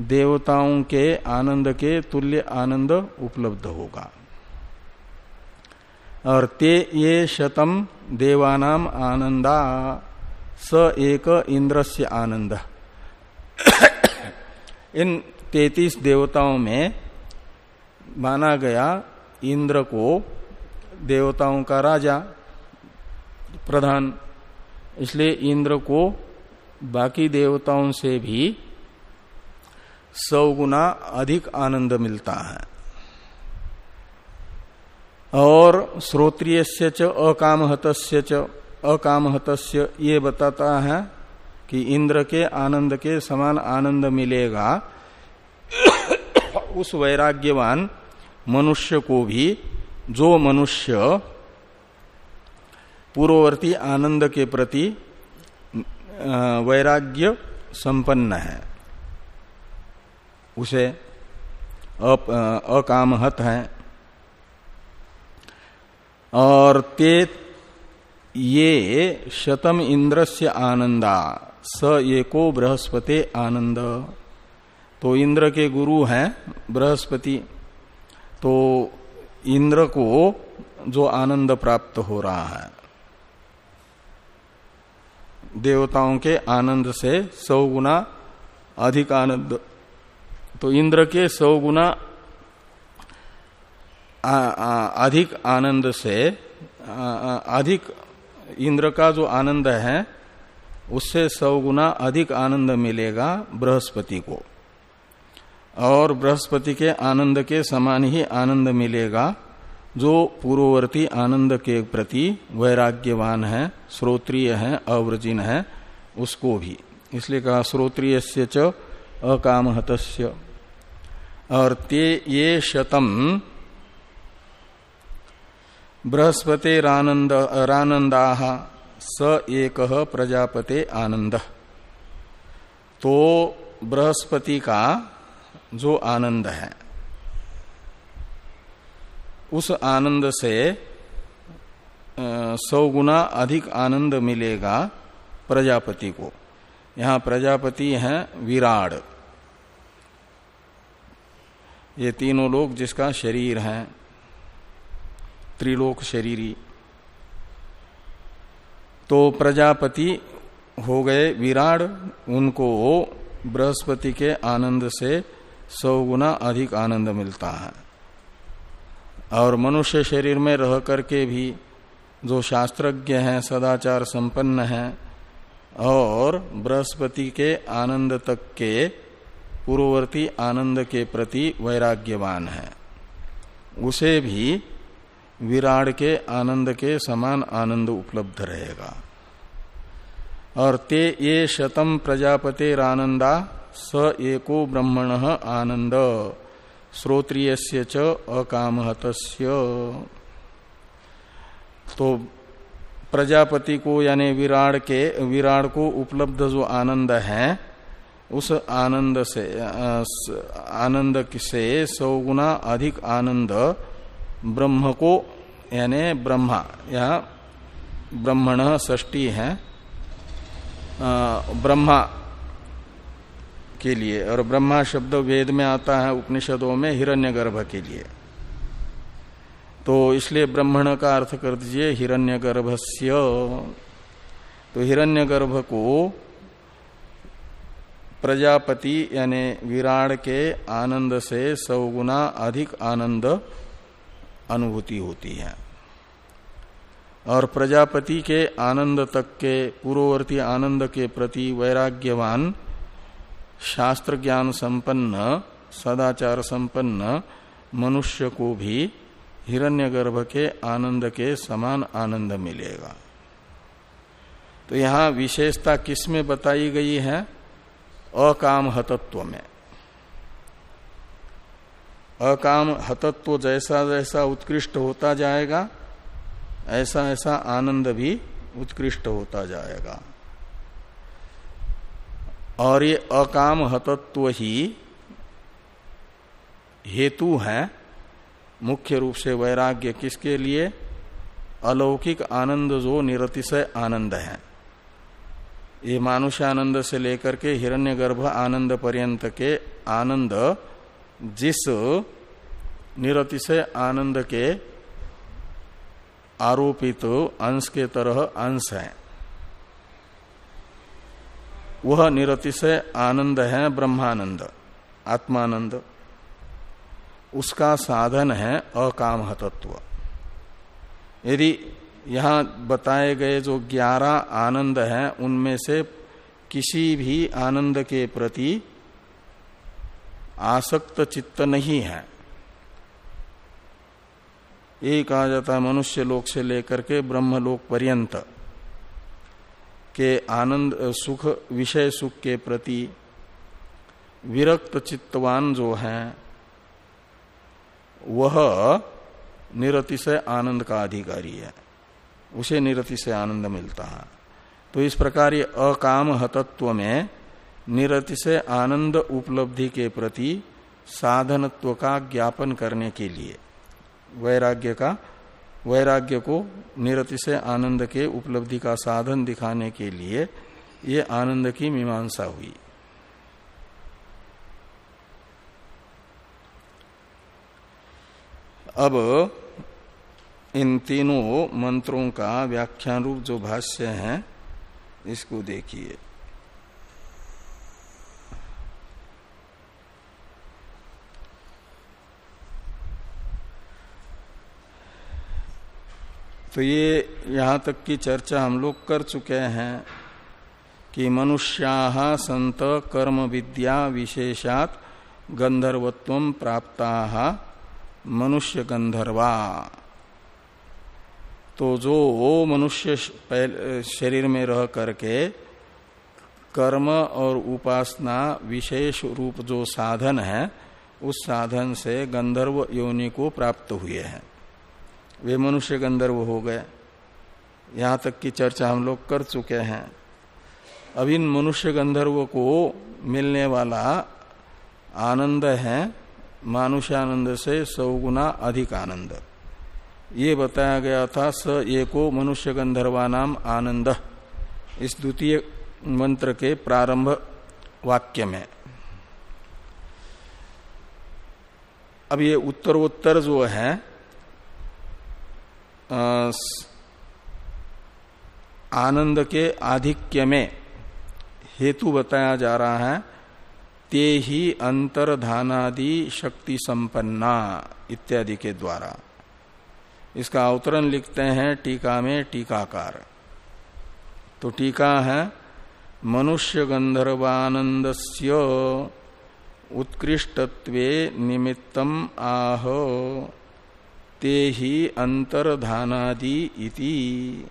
देवताओं के आनंद के तुल्य आनंद उपलब्ध होगा। और ते ये शतम देवानाम आनंदा, स एक इंद्रस्य आनंद। इन तैतीस देवताओं में माना गया इंद्र को देवताओं का राजा, प्रधान। इसलिए इंद्र को बाकी देवताओं से भी सौ गुना अधिक आनंद मिलता है। और श्रोत्रिय से च च अकामहत ये बताता है कि इंद्र के आनंद के समान आनंद मिलेगा उस वैराग्यवान मनुष्य को भी, जो मनुष्य पूर्ववर्ती आनंद के प्रति वैराग्य संपन्न है। उसे अकामहत है। और ते, ये शतम इंद्रस्य आनंदा, स एको बृहस्पति आनंद। तो इंद्र के गुरु हैं, बृहस्पति। तो इंद्र को जो आनंद प्राप्त हो रहा है, देवताओं के आनंद से सौ गुना अधिक आनंद। तो इंद्र के सौ गुना अधिक आनंद से अधिक इंद्र का जो आनंद है, उससे सौ गुना अधिक आनंद मिलेगा बृहस्पति को। और बृहस्पति के आनंद के समान ही आनंद मिलेगा। जो पूर्ववर्ती आनंद के प्रति वैराग्यवान है, श्रोत्रिय है, अव्रजिन है, उसको भी। इसलिए कहा श्रोत्रिय से च अकामहत और ते ये शतम बृहस्पति रानंदा स एक प्रजापते आनंद। तो बृहस्पति का जो आनंद है। उस आनंद से सौ गुना अधिक आनंद मिलेगा प्रजापति को। यहाँ प्रजापति हैं विराड ये तीनों लोग जिसका शरीर है, त्रिलोक शरीरी। तो प्रजापति हो गए विराड उनको बृहस्पति के आनंद से सौ गुना अधिक आनंद मिलता है। और मनुष्य शरीर में रह करके भी जो शास्त्रज्ञ हैं, सदाचार संपन्न हैं, और बृहस्पति के आनंद तक के पूर्ववर्ती आनंद के प्रति वैराग्यवान है। उसे भी विराड के आनंद के समान आनंद उपलब्ध रहेगा। और ते ये शतम प्रजापतेरानंदा स एको ब्रह्मण आनंद श्रोत्रिय च अकामहत तो प्रजापति को यानी विराट के, विराट को उपलब्ध जो आनंद है, उस आनंद से आनंद से सौ गुना अधिक आनंद ब्रह्म को, यानी ब्रह्मा, या ब्रह्मण ष्टी है। ब्रह्मा के लिए और ब्रह्मा शब्द वेद में आता है उपनिषदों में हिरण्यगर्भ के लिए। तो इसलिए ब्रह्मण का अर्थ कर दीजिए हिरण्यगर्भस्य। तो हिरण्यगर्भ को प्रजापति यानी विराट के आनंद से सौ गुना अधिक आनंद अनुभूति होती है। और प्रजापति के आनंद तक के, पूर्ववर्ती आनंद के प्रति वैराग्यवान शास्त्र ज्ञान संपन्न सदाचार संपन्न मनुष्य को भी हिरण्यगर्भ के आनंद के समान आनंद मिलेगा। तो यहाँ विशेषता किसमें बताई गई है? अकाम हतत्व में। अकाम हतत्व जैसा जैसा उत्कृष्ट होता जाएगा, ऐसा ऐसा आनंद भी उत्कृष्ट होता जाएगा। और ये अकाम हतत्व ही हेतु है। मुख्य रूप से वैराग्य किसके लिए? अलौकिक आनंद जो निरतिशय आनंद है। ये मानुष्यानंद से लेकर के हिरण्यगर्भ आनंद पर्यंत के आनंद, जिस निरतिशय आनंद के आरोपित अंश के तरह अंश है। वह निरतिशय आनंद है, ब्रह्मानंद, आत्मानंद। उसका साधन है अकामहतत्व। यदि यहाँ बताए गए जो ग्यारह आनंद हैं, उनमें से किसी भी आनंद के प्रति आसक्त चित्त नहीं है। ये कहा जाता है मनुष्य लोक से लेकर के ब्रह्म लोक पर्यंत। के आनंद सुख, विषय सुख के प्रति विरक्त चित्तवान जो है, वह निरति से आनंद का अधिकारी है। उसे निरति से आनंद मिलता है। तो इस प्रकार ये अकाम हतत्व में निरति से आनंद उपलब्धि के प्रति साधनत्व का ज्ञापन करने के लिए, वैराग्य का वैराग्य को निरति से आनंद के उपलब्धि का साधन दिखाने के लिए ये आनंद की मीमांसा हुई। अब इन तीनों मंत्रों का व्याख्यान रूप जो भाष्य है, इसको देखिए। तो ये यहाँ तक की चर्चा हम लोग कर चुके हैं कि मनुष्या संत कर्म विद्या विशेषात गंधर्वत्व प्राप्त मनुष्य गंधर्वा। तो जो वो मनुष्य शरीर में रह करके कर्म और उपासना विशेष रूप जो साधन है, उस साधन से गंधर्व योनि को प्राप्त हुए हैं। वे मनुष्य गंधर्व हो गए। यहाँ तक की चर्चा हम लोग कर चुके हैं। अब इन मनुष्य गंधर्व को मिलने वाला आनंद है मानुष्यानंद से सौगुना अधिक आनंद। ये बताया गया था स एको मनुष्य गंधर्वा नाम आनंद। इस द्वितीय मंत्र के प्रारंभ वाक्य में। अब ये उत्तरोत्तर जो है आनंद के आधिक्य में हेतु बताया जा रहा है, ते ही अंतर्धानादि शक्ति संपन्ना इत्यादि के द्वारा। इसका अवतरण लिखते हैं टीका में टीकाकार। तो टीका है, मनुष्य गंधर्वानंद उत्कृष्टत्वे निमित्तम आह। ते ही अंतर्धानादि इति।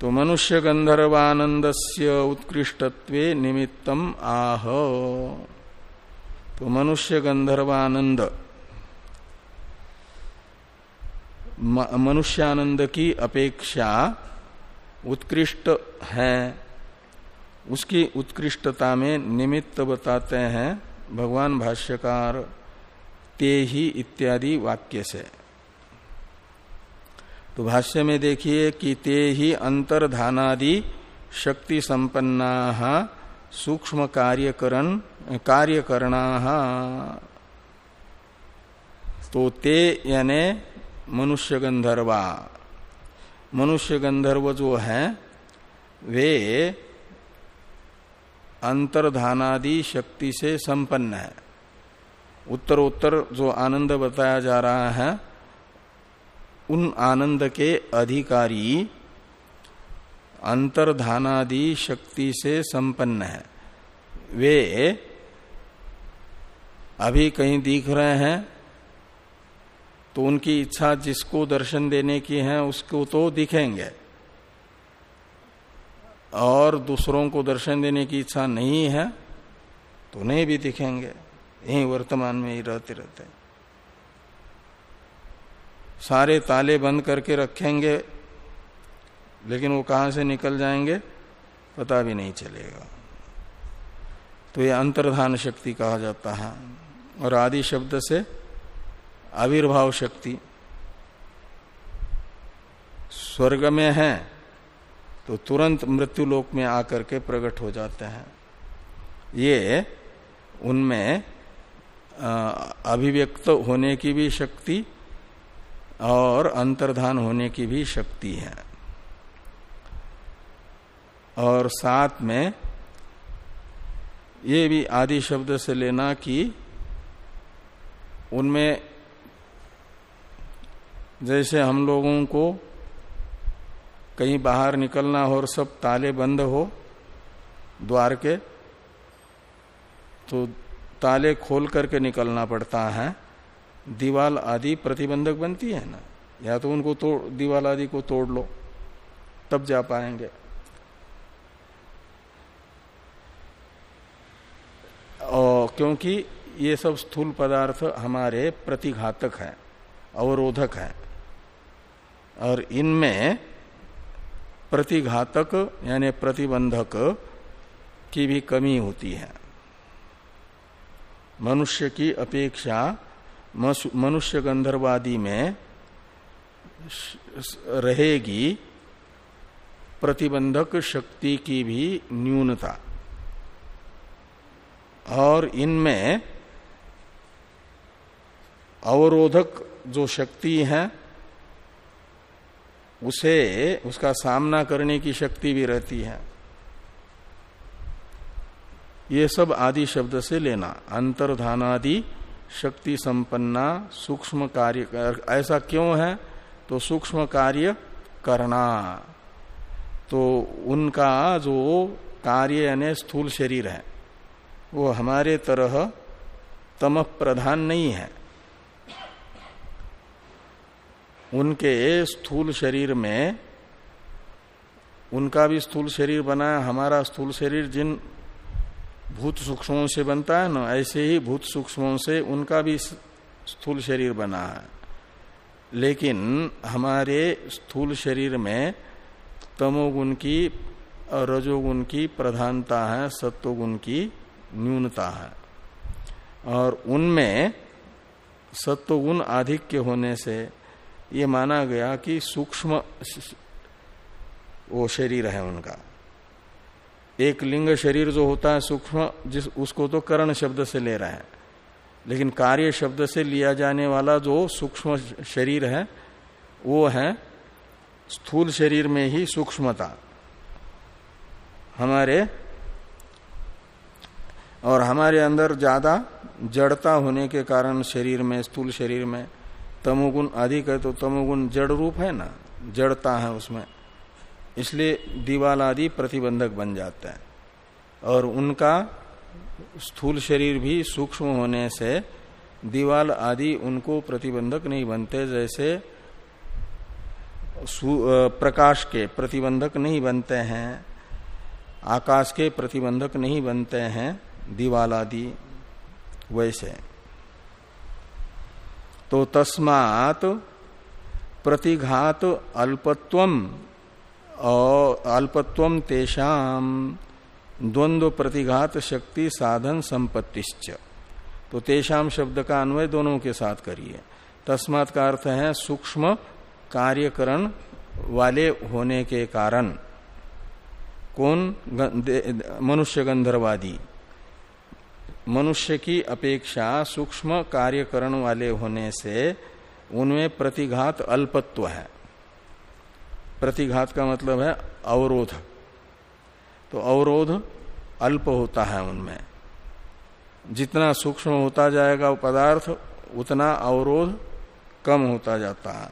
तो मनुष्य गंधर्वानंद से उत्कृष्टत्व निमित्तम आह। तो मनुष्य गंधर्वानंद। मनुष्यानंद की अपेक्षा उत्कृष्ट है। उसकी उत्कृष्टता में निमित्त बताते हैं भगवान भाष्यकार। ते ही इत्यादि वाक्य से। तो भाष्य में देखिए कि ते ही अंतर्धानादि शक्ति संपन्ना सूक्ष्म कार्यकरण। कार्यकरणा तो ते यानी मनुष्य गंधर्वा मनुष्य गंधर्व जो है, वे अंतर्धानादि शक्ति से संपन्न है। उत्तरोत्तर जो आनंद बताया जा रहा है, उन आनंद के अधिकारी अंतर्धानादि शक्ति से संपन्न है। वे अभी कहीं दिख रहे हैं तो उनकी इच्छा जिसको दर्शन देने की है, उसको तो दिखेंगे। और दूसरों को दर्शन देने की इच्छा नहीं है तो नहीं भी दिखेंगे। यही वर्तमान में ही रहते रहते सारे ताले बंद करके रखेंगे, लेकिन वो कहाँ से निकल जाएँगे, पता भी नहीं चलेगा। तो ये अंतर्धान शक्ति कहा जाता है, और आदि शब्द से आविर्भाव शक्ति। स्वर्ग में है तो तुरंत मृत्यु लोक में आकर के प्रकट हो जाते हैं। ये उनमें अभिव्यक्त होने की भी शक्ति और अंतर्धान होने की भी शक्ति है। और साथ में ये भी आदि शब्द से लेना कि उनमें जैसे हम लोगों को कहीं बाहर निकलना हो और सब ताले बंद हो, द्वार के तो ताले खोल करके निकलना पड़ता है। दीवाल आदि प्रतिबंधक बनती है ना? या तो उनको तोड़, दीवाल आदि को तोड़ लो, तब जा पाएँगे। और क्योंकि ये सब स्थूल पदार्थ हमारे प्रतिघातक है, अवरोधक है, और इनमें प्रतिघातक, यानी प्रतिबंधक की भी कमी होती है। मनुष्य की अपेक्षा मनुष्य गंधर्वादी में रहेगी प्रतिबंधक शक्ति की भी न्यूनता। और इनमें अवरोधक जो शक्ति है, उसे, उसका सामना करने की शक्ति भी रहती है। ये सब आदि शब्द से लेना। अंतर्धानादि शक्ति संपन्ना सूक्ष्म कार्य ऐसा क्यों है? तो सूक्ष्म कार्य करना। तो उनका जो कार्य यानी स्थूल शरीर है, वो हमारे तरह तम प्रधान नहीं है। उनके स्थूल शरीर में, उनका भी स्थूल शरीर बना है, हमारा स्थूल शरीर जिन भूत सूक्ष्मों से बनता है ना, ऐसे ही भूत सूक्ष्मों से उनका भी स्थूल शरीर बना है। लेकिन हमारे स्थूल शरीर में तमोगुण की और रजोगुण की प्रधानता है, सत्वगुण की न्यूनता है। और उनमें सत्वगुण अधिक के होने से ये माना गया कि सूक्ष्म वो शरीर है उनका। एक लिंग शरीर जो होता है सूक्ष्म, जिस, उसको तो करण शब्द से ले रहे हैं। लेकिन कार्य शब्द से लिया जाने वाला जो सूक्ष्म शरीर है, वो है स्थूल शरीर में ही सूक्ष्मता। हमारे, और हमारे अंदर ज़्यादा जड़ता होने के कारण शरीर में, स्थूल शरीर में तमोगुण अधिक है तो तमोगुण जड़ रूप है ना? जड़ता है उसमें। इसलिए दीवाल आदि प्रतिबंधक बन जाता है। और उनका स्थूल शरीर भी सूक्ष्म होने से दीवाल आदि उनको प्रतिबंधक नहीं बनते, जैसे प्रकाश के प्रतिबंधक नहीं बनते हैं, आकाश के प्रतिबंधक नहीं बनते हैं दीवाल आदि वैसे। तो तस्मात प्रतिघात अल्पत्वम और अल्पत्वम तेषाम द्वंद्व प्रतिघात शक्ति साधन संपत्तिश्च। तो तेषाम शब्द का अन्वय दोनों के साथ करिए। तस्मात का अर्थ है सूक्ष्म कार्यकरण वाले होने के कारण। कौन मनुष्य गंधर्वादी? मनुष्य की अपेक्षा सूक्ष्म कार्यकरण वाले होने से उनमें प्रतिघात अल्पत्व है। प्रतिघात का मतलब है अवरोध। तो अवरोध अल्प होता है उनमें। जितना सूक्ष्म होता जाएगा वो पदार्थ, उतना अवरोध कम होता जाता है।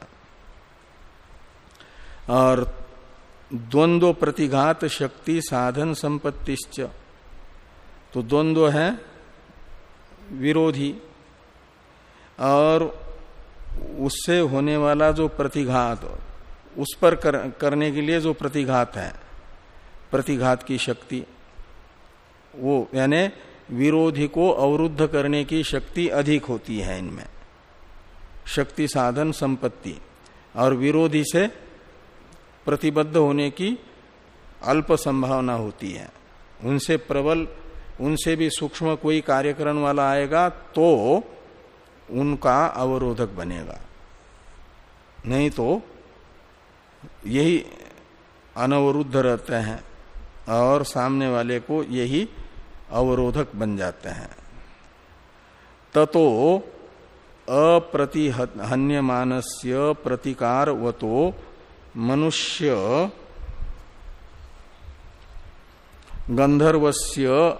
और द्वंद्व प्रतिघात शक्ति साधन संपत्तिश्च। तो द्वंद्व है विरोधी। और उससे होने वाला जो प्रतिघात उस पर कर, करने के लिए जो प्रतिघात है प्रतिघात की शक्ति वो यानी विरोधी को अवरुद्ध करने की शक्ति अधिक होती है इनमें। शक्ति साधन संपत्ति और विरोधी से प्रतिबद्ध होने की अल्प संभावना होती है। उनसे प्रबल उनसे भी सूक्ष्म कोई कार्यकरण वाला आएगा तो उनका अवरोधक बनेगा। नहीं तो यही अनवरुद्ध रहते हैं और सामने वाले को यही अवरोधक बन जाते हैं। ततो अप्रतिहन्यमानस्य प्रतिकार वतो मनुष्य गंधर्वस्य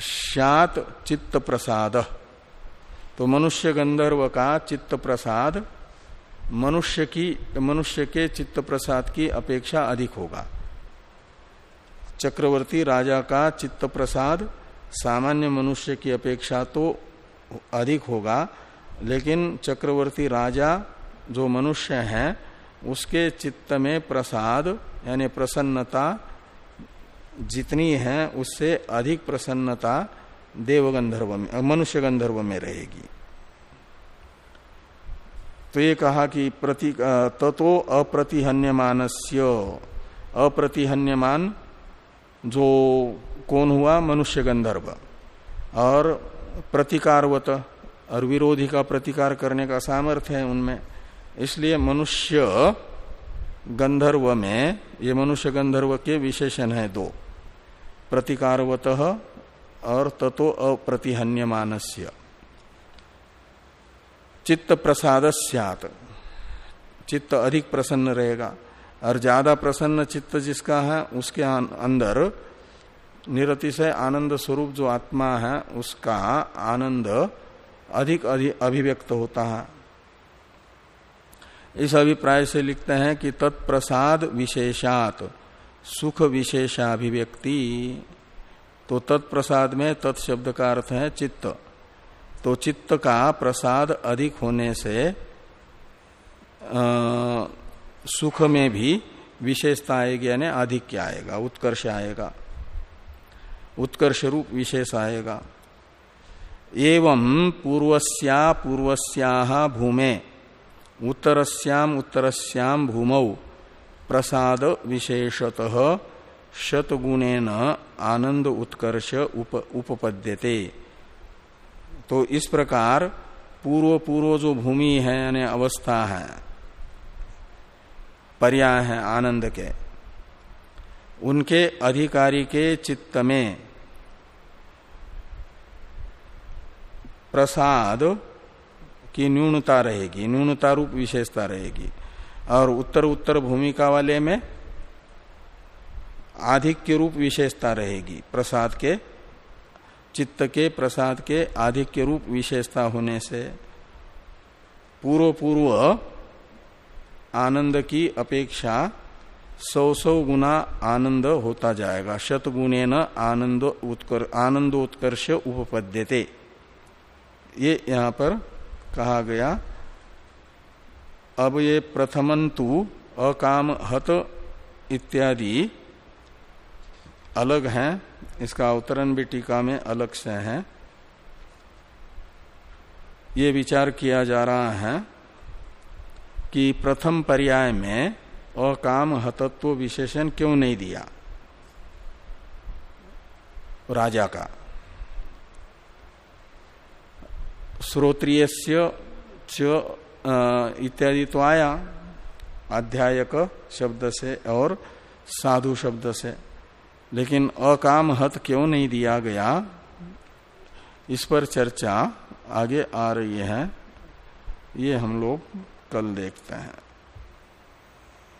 शात चित्त प्रसाद तो मनुष्य गंधर्व का चित्त प्रसाद मनुष्य की, मनुष्य के चित्त प्रसाद की अपेक्षा अधिक होगा। चक्रवर्ती राजा का चित्त प्रसाद सामान्य मनुष्य की अपेक्षा तो अधिक होगा, लेकिन चक्रवर्ती राजा जो मनुष्य है, उसके चित्त में प्रसाद, यानी प्रसन्नता जितनी है, उससे अधिक प्रसन्नता देव गंधर्व में, मनुष्य गंधर्व में रहेगी। तो ये कहा कि प्रति ततो अप्रतिहन्यमानस्य। अप्रतिहन्यमान जो कौन हुआ? मनुष्य गंधर्व। और प्रतिकारवत, और विरोधी का प्रतिकार करने का सामर्थ्य है उनमें। इसलिए मनुष्य गंधर्व में, ये मनुष्य गंधर्व के विशेषण है दो। प्रतिकारवत और ततो अप्रतिहन्यमानस्य। चित्त प्रसाद चित्त अधिक प्रसन्न रहेगा और ज़्यादा प्रसन्न चित्त जिसका है, उसके अंदर निरतिशय आनंद स्वरूप जो आत्मा है, उसका आनंद अधिक अभिव्यक्त होता है। इस अभिप्राय से लिखते हैं कि तत्प्रसाद विशेषात, सुख विशेषाभिव्यक्ति। तो तत्प्रसाद में तत्शब्द का अर्थ है चित्त। तो चित्त का प्रसाद अधिक होने से आ, सुख में भी विशेषता आएगी यानी आधिक्य आएगा उत्कर्ष आएगा। उत्कर्ष रूप विशेष आएगा। एवं पूर्वस्या पूर्वस्या भूमे उत्तरस्याम उत्तरस्याम भूमौ प्रसाद विशेषतः शतगुणेन आनंद उत्कर्ष उप, उपपद्यते। तो इस प्रकार पूर्व पूर्व जो भूमि है, यानी अवस्था है, पर्याय है आनंद के, उनके अधिकारी के चित्त में प्रसाद की न्यूनता रहेगी, न्यूनता रूप विशेषता रहेगी। और उत्तर उत्तर भूमिका वाले में आधिक्य रूप विशेषता रहेगी प्रसाद के चित्त के, प्रसाद के आधिक्य रूप विशेषता होने से पूर्व पूर्व आनंद की अपेक्षा सौ सौ गुना आनंद होता जाएगा। शत गुणे न आनंद उत्कर, आनंदोत्कर्ष उपपद्यते। ये यहाँ पर कहा गया। अब ये प्रथमंतु अकाम हत इत्यादि अलग हैं। इसका अवतरण भी टीका में अलग से है। ये विचार किया जा रहा है कि प्रथम पर्याय में अकाम हतत्व विशेषण क्यों नहीं दिया? राजा का। श्रोत्रिय इत्यादि तो आया अध्यायक शब्द से और साधु शब्द से। लेकिन अकाम हत क्यों नहीं दिया गया? इस पर चर्चा आगे आ रही है। ये हम लोग कल देखते हैं।